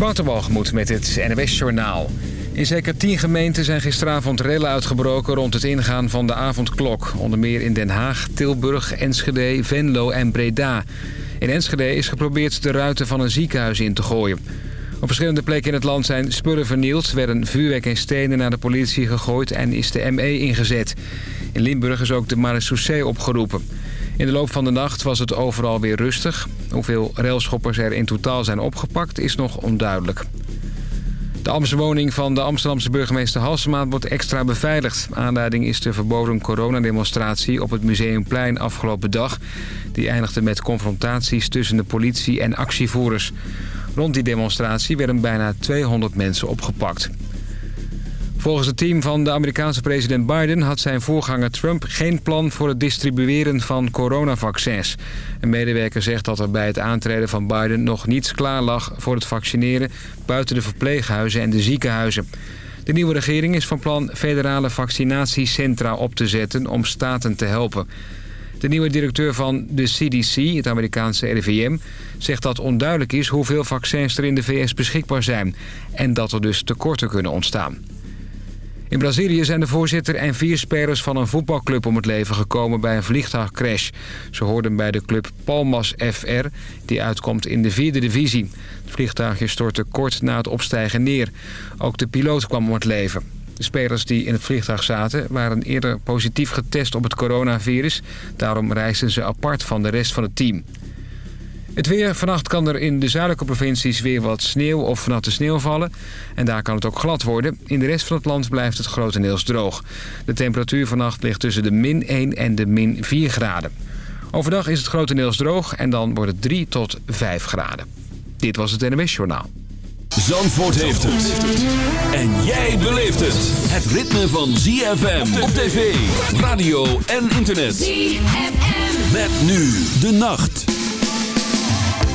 Waterbalgemoed met het NWS Journaal. In zeker tien gemeenten zijn gisteravond rellen uitgebroken rond het ingaan van de avondklok. Onder meer in Den Haag, Tilburg, Enschede, Venlo en Breda. In Enschede is geprobeerd de ruiten van een ziekenhuis in te gooien. Op verschillende plekken in het land zijn spullen vernield... werden vuurwerk en stenen naar de politie gegooid en is de ME ingezet. In Limburg is ook de marechaussee opgeroepen. In de loop van de nacht was het overal weer rustig. Hoeveel railschoppers er in totaal zijn opgepakt is nog onduidelijk. De Amsterdamse woning van de Amsterdamse burgemeester Halsema wordt extra beveiligd. Aanleiding is de verboden coronademonstratie op het Museumplein afgelopen dag. Die eindigde met confrontaties tussen de politie en actievoerders. Rond die demonstratie werden bijna 200 mensen opgepakt. Volgens het team van de Amerikaanse president Biden had zijn voorganger Trump geen plan voor het distribueren van coronavaccins. Een medewerker zegt dat er bij het aantreden van Biden nog niets klaar lag voor het vaccineren buiten de verpleeghuizen en de ziekenhuizen. De nieuwe regering is van plan federale vaccinatiecentra op te zetten om staten te helpen. De nieuwe directeur van de CDC, het Amerikaanse RIVM, zegt dat onduidelijk is hoeveel vaccins er in de VS beschikbaar zijn en dat er dus tekorten kunnen ontstaan. In Brazilië zijn de voorzitter en vier spelers van een voetbalclub om het leven gekomen bij een vliegtuigcrash. Ze hoorden bij de club Palmas FR, die uitkomt in de vierde divisie. Het vliegtuigje stortte kort na het opstijgen neer. Ook de piloot kwam om het leven. De spelers die in het vliegtuig zaten waren eerder positief getest op het coronavirus. Daarom reisden ze apart van de rest van het team. Het weer. Vannacht kan er in de zuidelijke provincies weer wat sneeuw of natte sneeuw vallen. En daar kan het ook glad worden. In de rest van het land blijft het grotendeels droog. De temperatuur vannacht ligt tussen de min 1 en de min 4 graden. Overdag is het grotendeels droog en dan wordt het 3 tot 5 graden. Dit was het NWS Journaal. Zandvoort heeft het. En jij beleeft het. Het ritme van ZFM op tv, radio en internet. ZFM. Met nu de nacht. Thank you.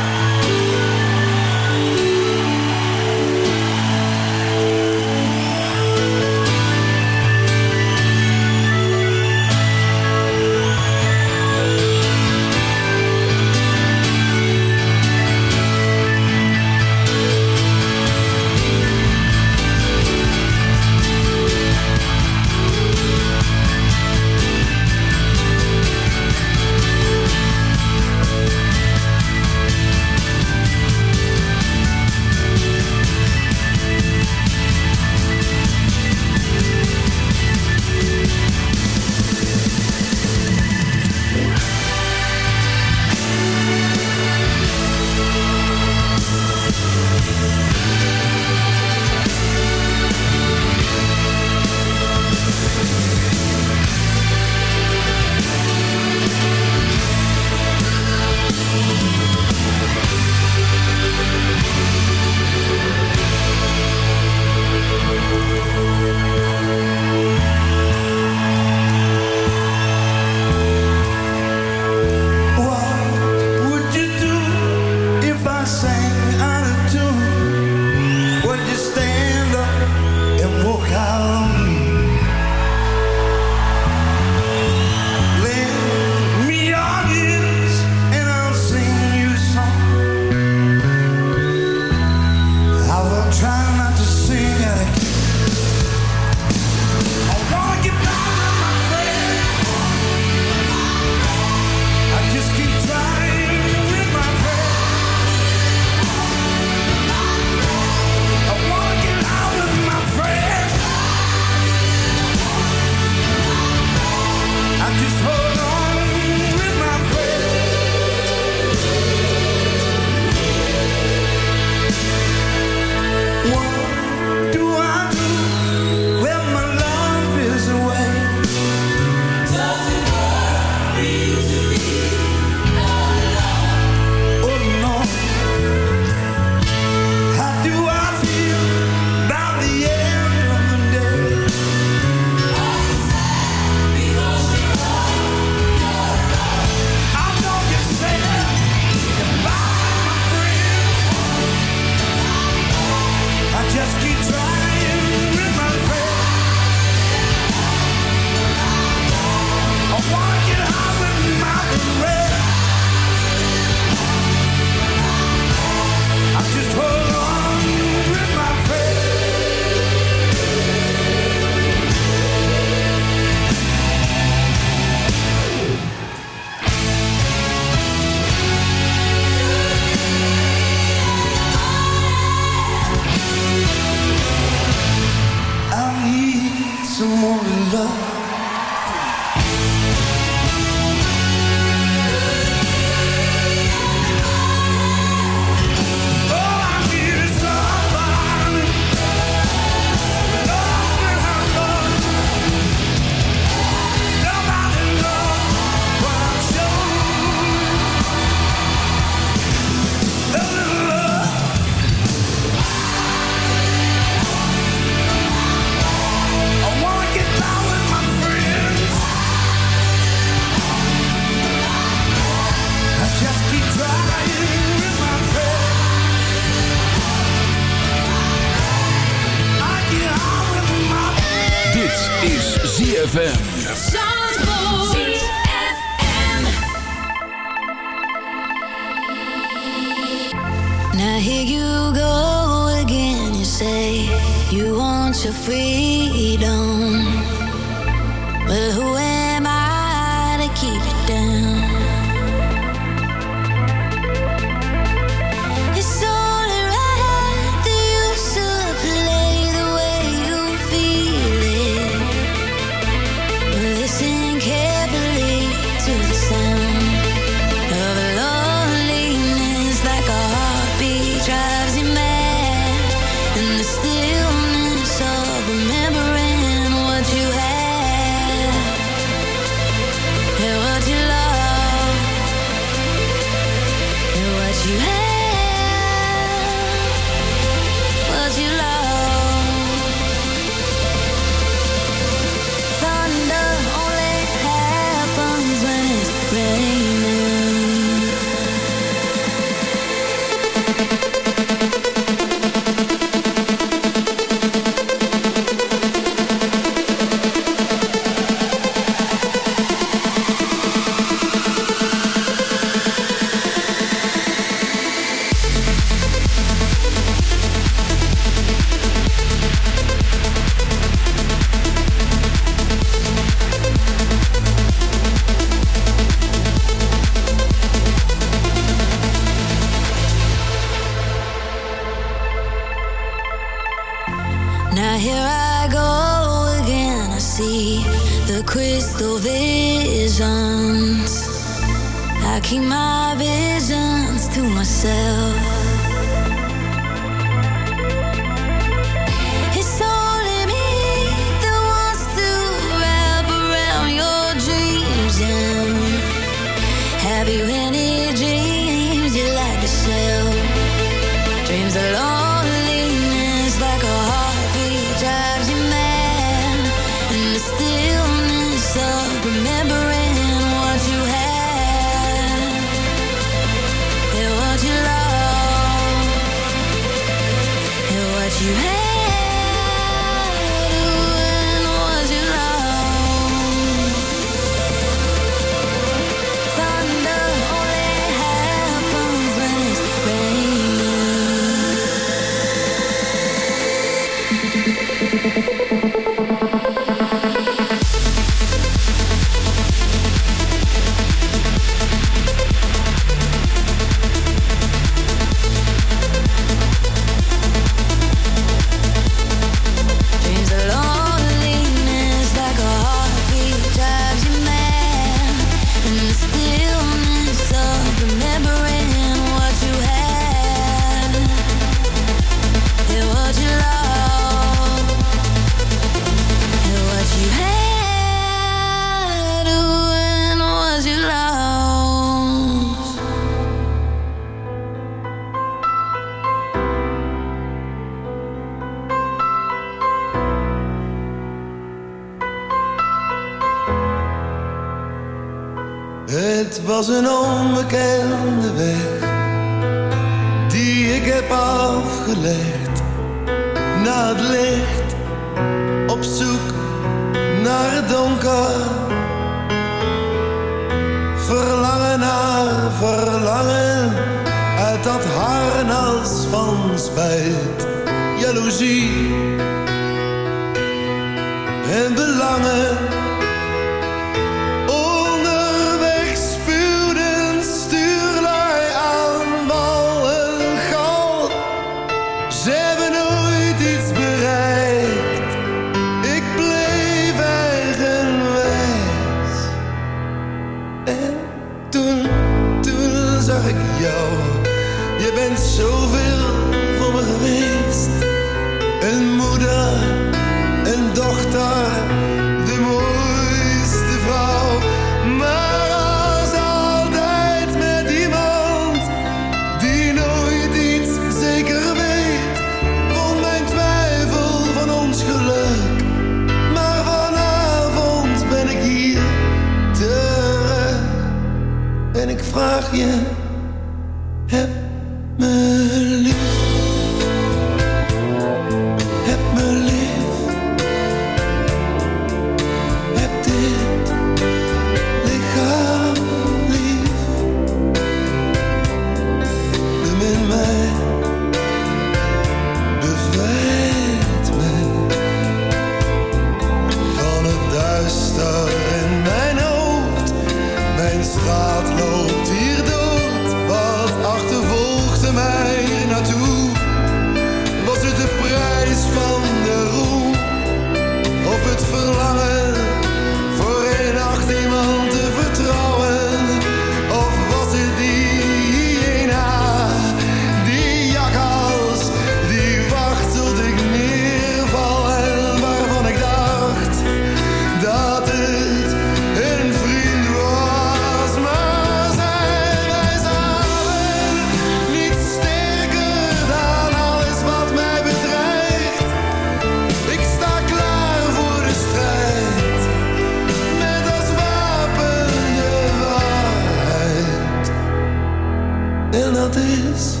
this.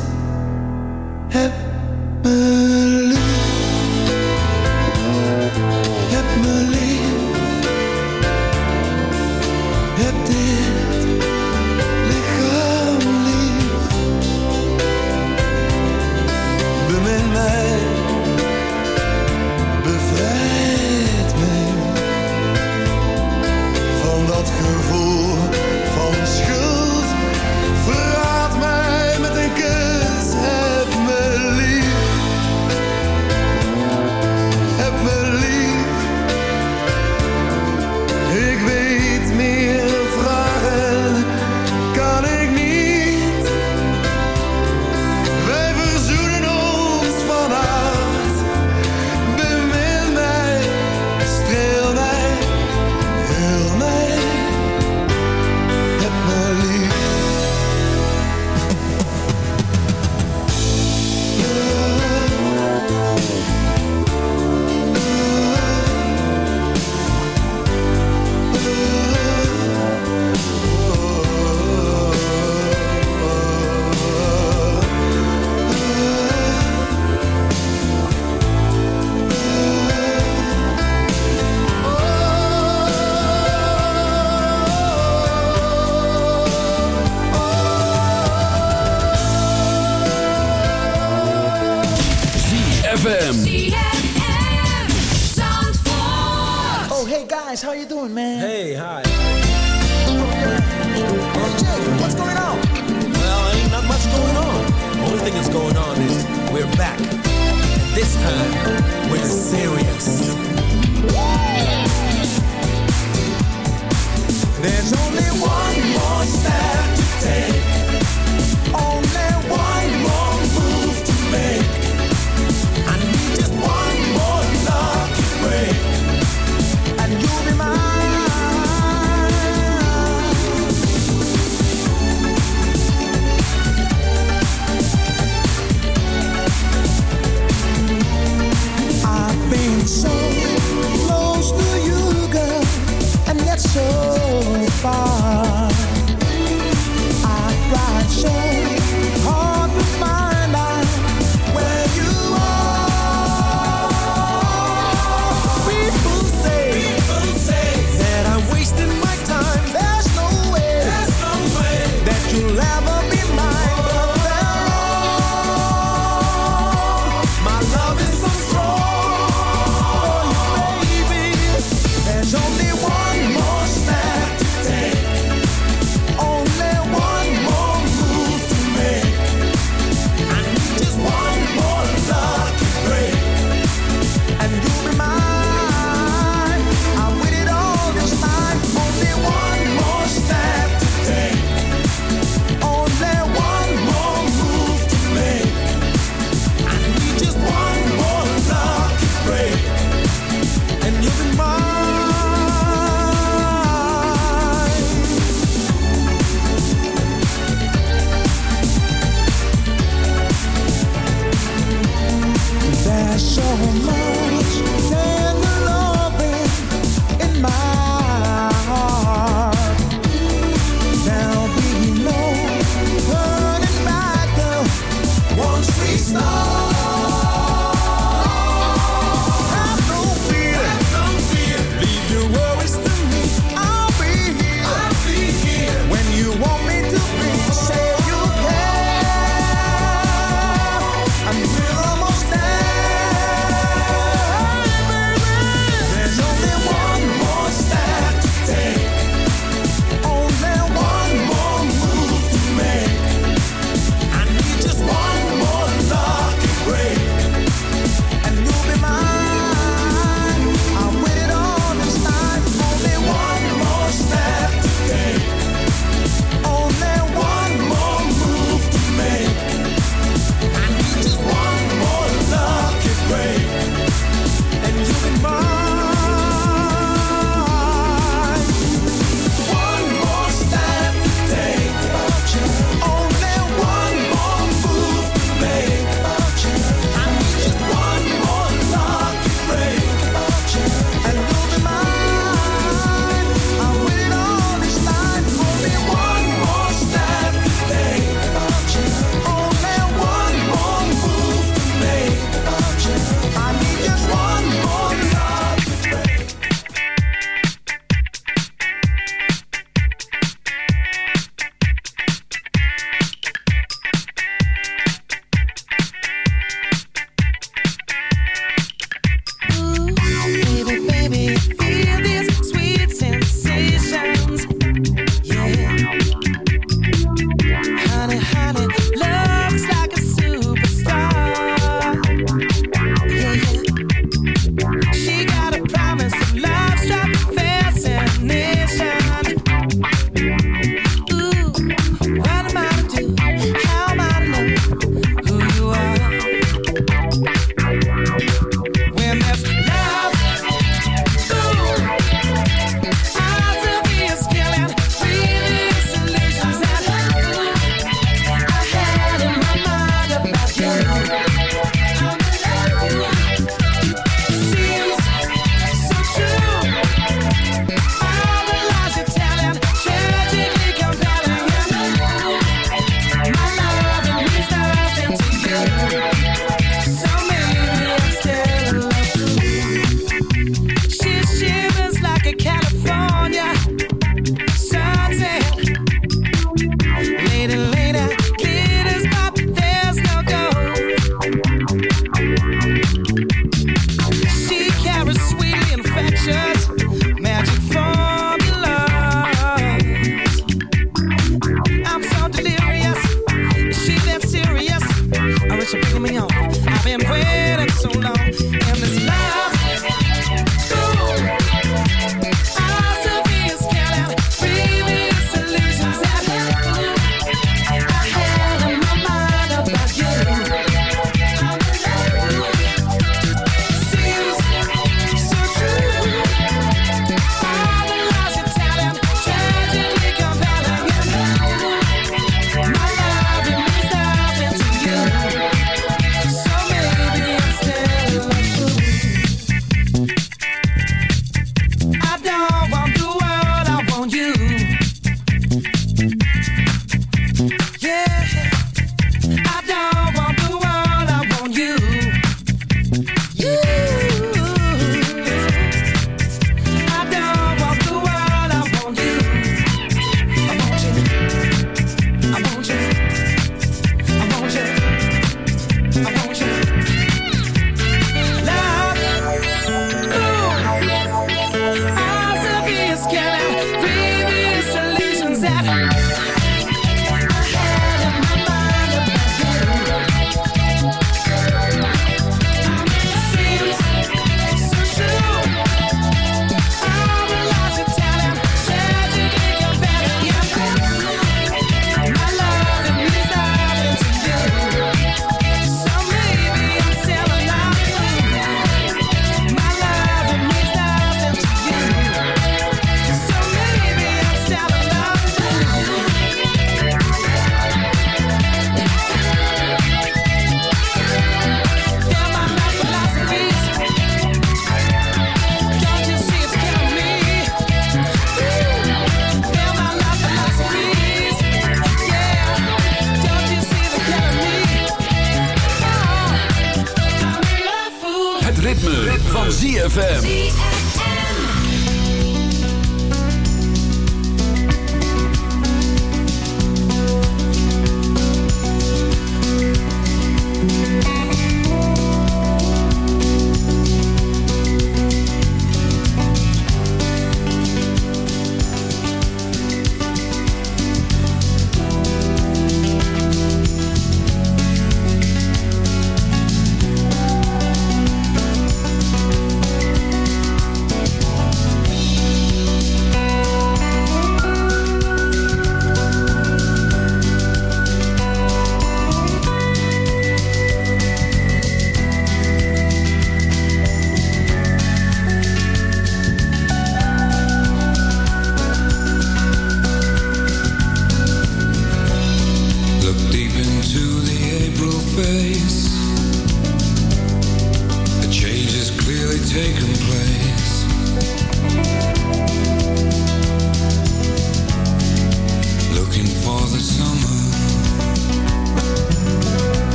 There's only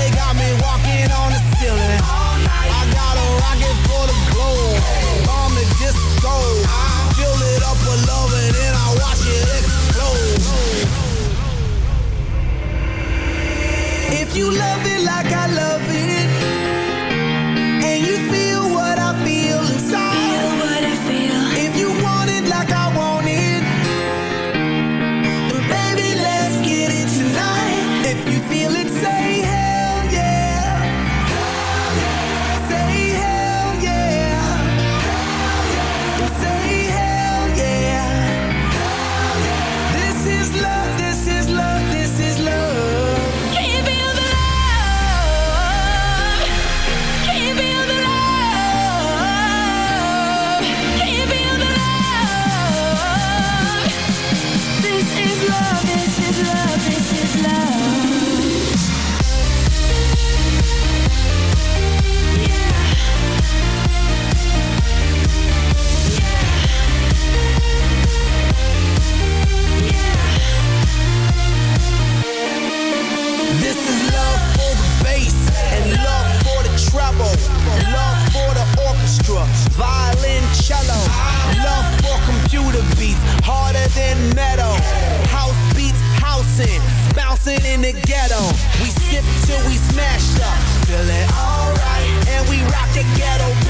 they got me walking on the ceiling. I got a rocket for the globe. Bomb fill it up with love and then I watch it explode. If you love it like I love it the ghetto. We sip till we smash up. feel it alright. And we rock the ghetto.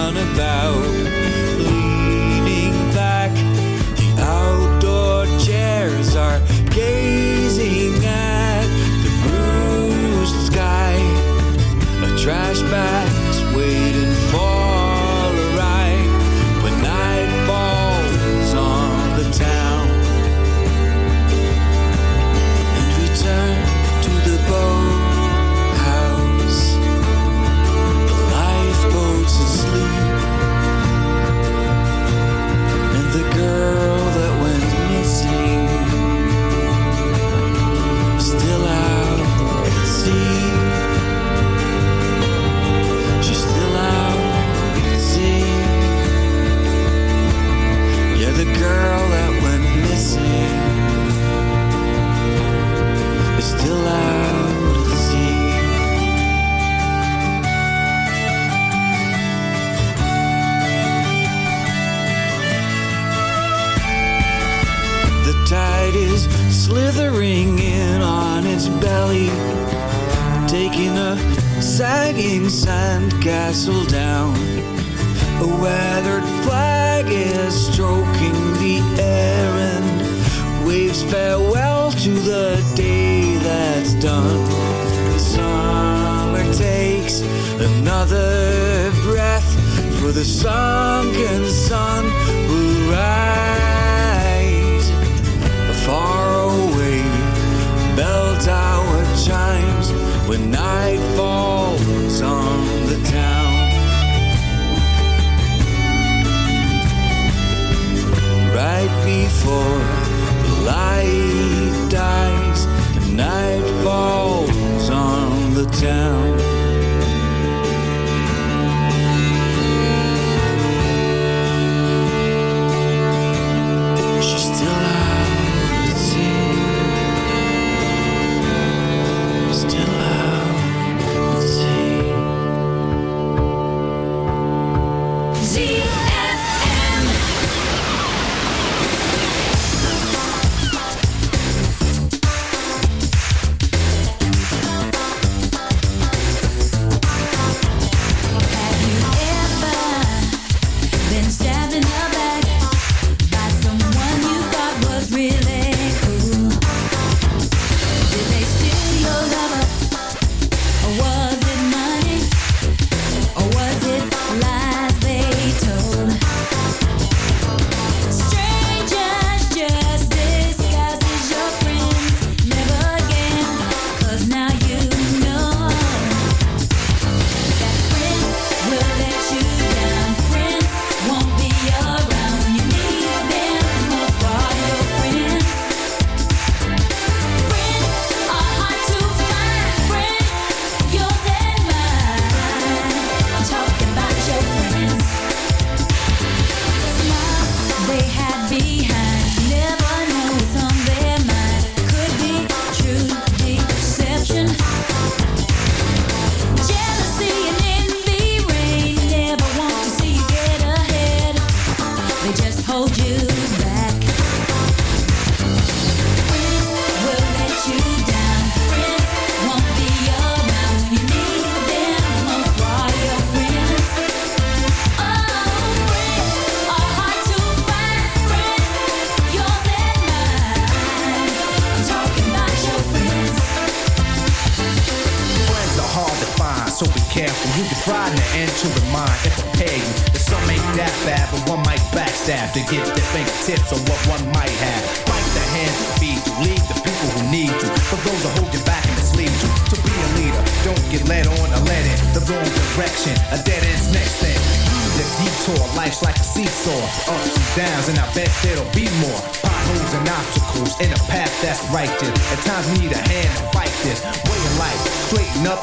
back.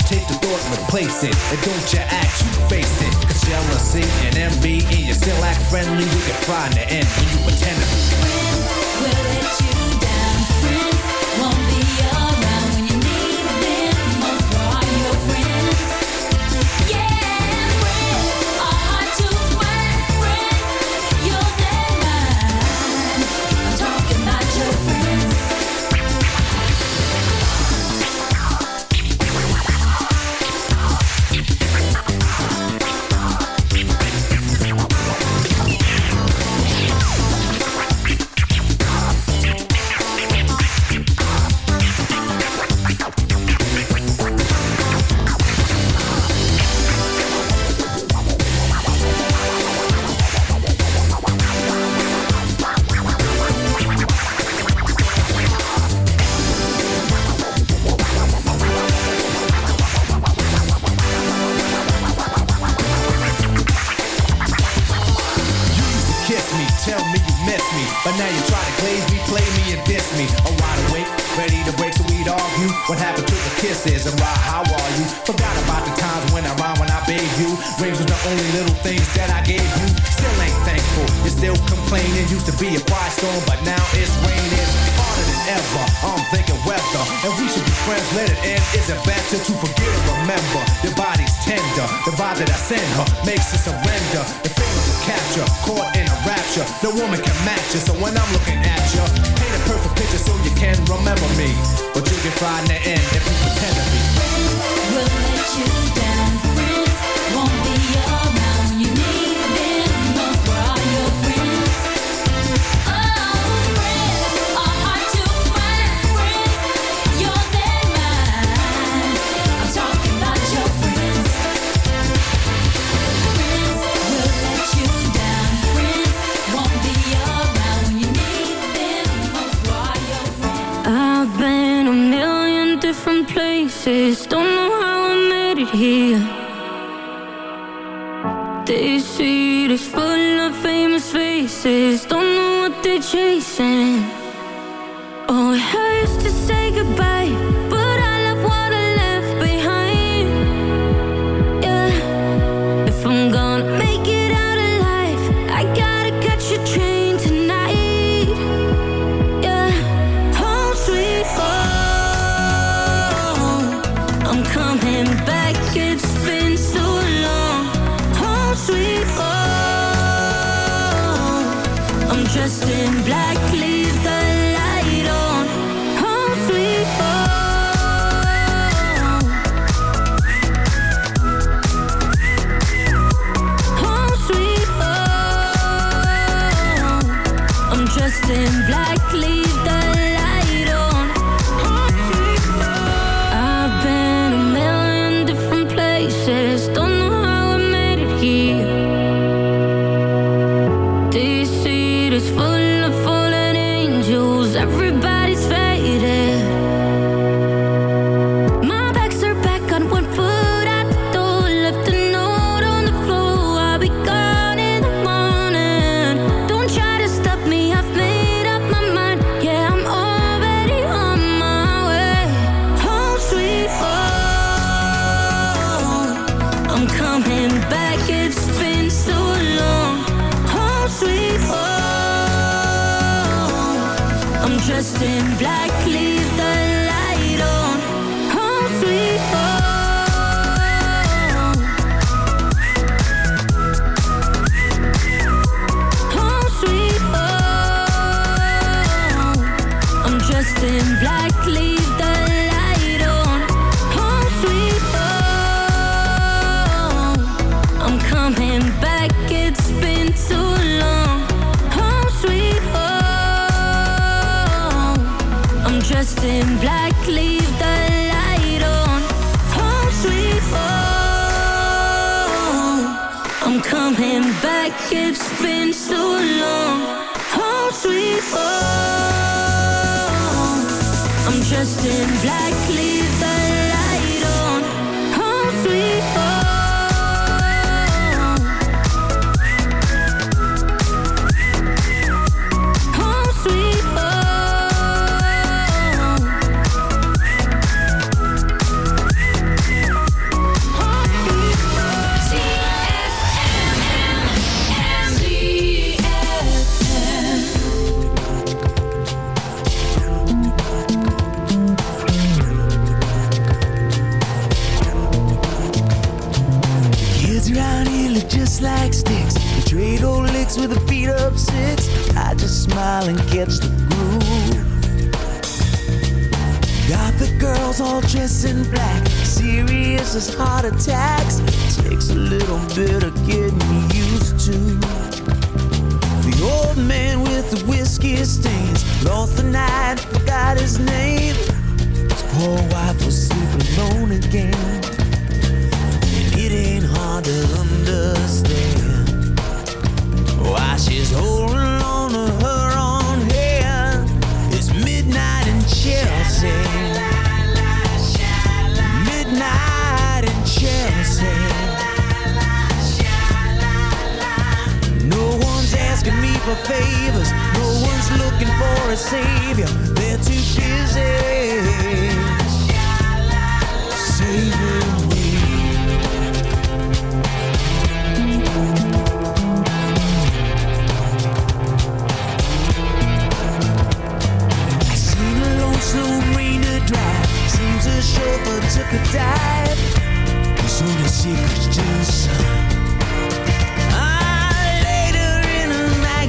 take the thought and replace it. And don't you act, you face it. Cause jealousy and envy, and you still act friendly, you can find the end when you pretend to. dressed in black, leave black, leave the light on. Home sweet home. I'm coming back, it's been so long. Home sweet home. I'm dressed in black. And catch the groove. Got the girls all dressed in black, serious as heart attacks. Takes a little bit of getting used to. The old man with the whiskey stains lost the night, forgot his name. His poor wife was for favors. No one's looking for a savior. They're too busy saving me. I seen a lonesome rainer drive. Seems a chauffeur took a dive. There's only secrets to the sun.